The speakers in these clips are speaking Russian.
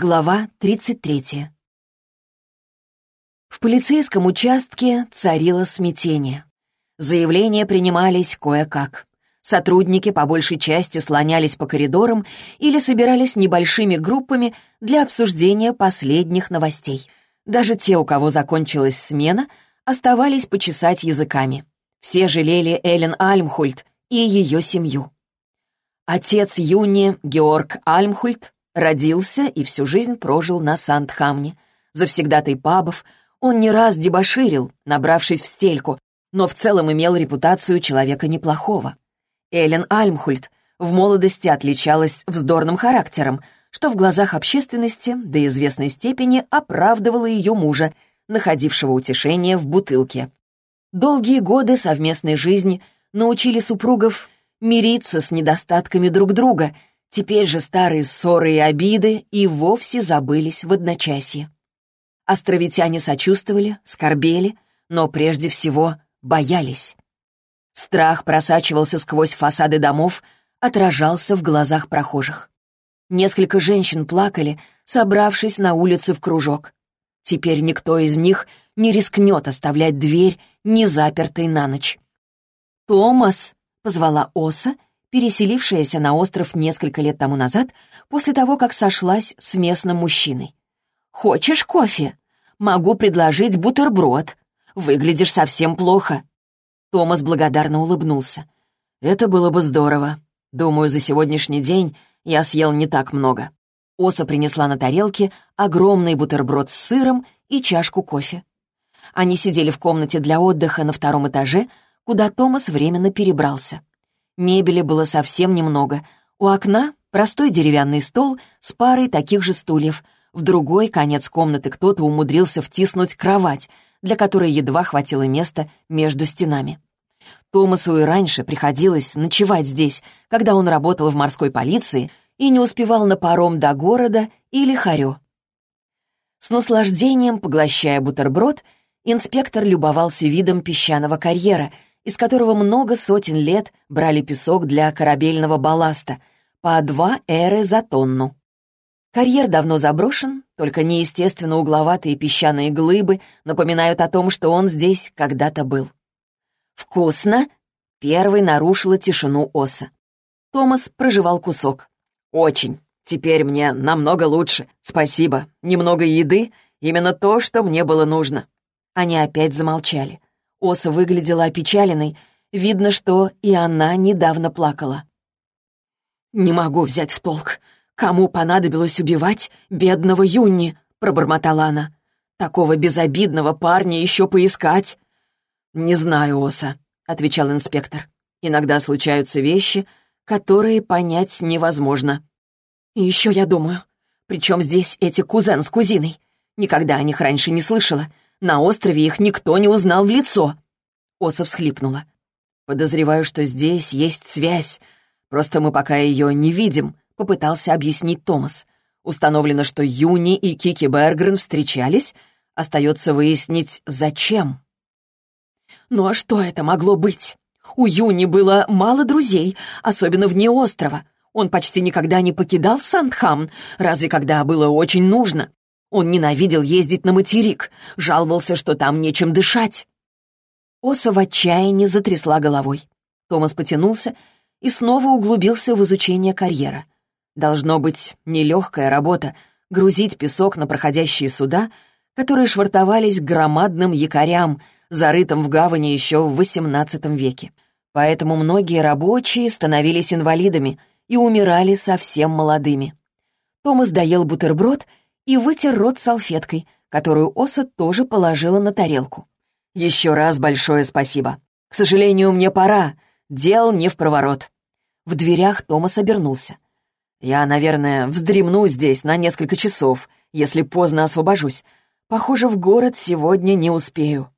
Глава 33. В полицейском участке царило смятение. Заявления принимались кое-как. Сотрудники по большей части слонялись по коридорам или собирались небольшими группами для обсуждения последних новостей. Даже те, у кого закончилась смена, оставались почесать языками. Все жалели Эллен Альмхульт и ее семью. Отец Юни, Георг Альмхульт, Родился и всю жизнь прожил на Сандхамне. Завсегдатай пабов, он не раз дебоширил, набравшись в стельку, но в целом имел репутацию человека неплохого. Эллен Альмхульт в молодости отличалась вздорным характером, что в глазах общественности до известной степени оправдывало ее мужа, находившего утешение в бутылке. Долгие годы совместной жизни научили супругов мириться с недостатками друг друга — Теперь же старые ссоры и обиды и вовсе забылись в одночасье. Островитяне сочувствовали, скорбели, но прежде всего боялись. Страх просачивался сквозь фасады домов, отражался в глазах прохожих. Несколько женщин плакали, собравшись на улице в кружок. Теперь никто из них не рискнет оставлять дверь незапертой на ночь. «Томас!» — позвала Оса — переселившаяся на остров несколько лет тому назад, после того, как сошлась с местным мужчиной. «Хочешь кофе? Могу предложить бутерброд. Выглядишь совсем плохо». Томас благодарно улыбнулся. «Это было бы здорово. Думаю, за сегодняшний день я съел не так много». Оса принесла на тарелке огромный бутерброд с сыром и чашку кофе. Они сидели в комнате для отдыха на втором этаже, куда Томас временно перебрался. Мебели было совсем немного. У окна простой деревянный стол с парой таких же стульев. В другой конец комнаты кто-то умудрился втиснуть кровать, для которой едва хватило места между стенами. Томасу и раньше приходилось ночевать здесь, когда он работал в морской полиции и не успевал на паром до города или Харё. С наслаждением, поглощая бутерброд, инспектор любовался видом песчаного карьера — из которого много сотен лет брали песок для корабельного балласта, по два эры за тонну. Карьер давно заброшен, только неестественно угловатые песчаные глыбы напоминают о том, что он здесь когда-то был. «Вкусно!» — первый нарушила тишину Оса. Томас проживал кусок. «Очень. Теперь мне намного лучше. Спасибо. Немного еды — именно то, что мне было нужно». Они опять замолчали. Оса выглядела опечаленной. Видно, что и она недавно плакала. «Не могу взять в толк. Кому понадобилось убивать бедного Юнни?» — пробормотала она. «Такого безобидного парня еще поискать». «Не знаю, Оса», — отвечал инспектор. «Иногда случаются вещи, которые понять невозможно». «И еще я думаю, причем здесь эти кузен с кузиной? Никогда о них раньше не слышала. На острове их никто не узнал в лицо». Оса всхлипнула. «Подозреваю, что здесь есть связь. Просто мы пока ее не видим», — попытался объяснить Томас. «Установлено, что Юни и Кики Бергрен встречались. Остается выяснить, зачем». «Ну а что это могло быть? У Юни было мало друзей, особенно вне острова. Он почти никогда не покидал Сандхам, разве когда было очень нужно. Он ненавидел ездить на материк, жаловался, что там нечем дышать. Оса в отчаянии затрясла головой. Томас потянулся и снова углубился в изучение карьера. Должно быть нелегкая работа — грузить песок на проходящие суда, которые швартовались к громадным якорям, зарытым в гавани еще в XVIII веке. Поэтому многие рабочие становились инвалидами и умирали совсем молодыми. Томас доел бутерброд — и вытер рот салфеткой, которую Оса тоже положила на тарелку. «Еще раз большое спасибо. К сожалению, мне пора. Дел не в проворот». В дверях Томас обернулся. «Я, наверное, вздремну здесь на несколько часов, если поздно освобожусь. Похоже, в город сегодня не успею».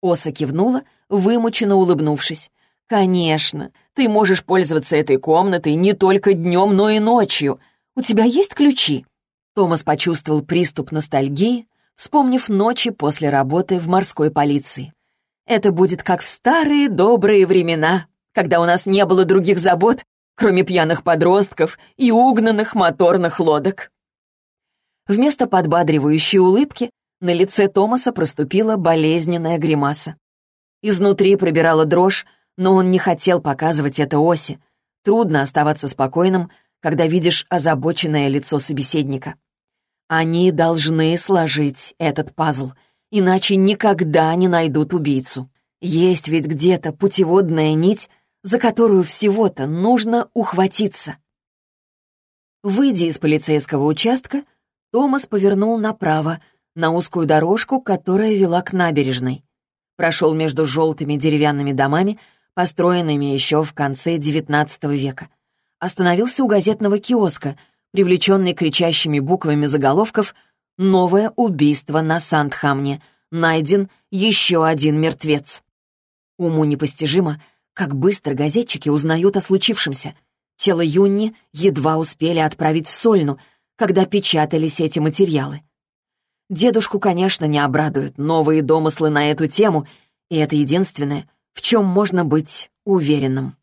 Оса кивнула, вымученно улыбнувшись. «Конечно, ты можешь пользоваться этой комнатой не только днем, но и ночью. У тебя есть ключи?» Томас почувствовал приступ ностальгии, вспомнив ночи после работы в морской полиции. Это будет как в старые добрые времена, когда у нас не было других забот, кроме пьяных подростков и угнанных моторных лодок. Вместо подбадривающей улыбки на лице Томаса проступила болезненная гримаса. Изнутри пробирала дрожь, но он не хотел показывать это Оси. Трудно оставаться спокойным, когда видишь озабоченное лицо собеседника. Они должны сложить этот пазл, иначе никогда не найдут убийцу. Есть ведь где-то путеводная нить, за которую всего-то нужно ухватиться. Выйдя из полицейского участка, Томас повернул направо, на узкую дорожку, которая вела к набережной. Прошел между желтыми деревянными домами, построенными еще в конце XIX века. Остановился у газетного киоска, привлеченный кричащими буквами заголовков «Новое убийство на Сандхамне. Найден еще один мертвец». Уму непостижимо, как быстро газетчики узнают о случившемся. Тело Юнни едва успели отправить в Сольну, когда печатались эти материалы. Дедушку, конечно, не обрадуют новые домыслы на эту тему, и это единственное, в чем можно быть уверенным.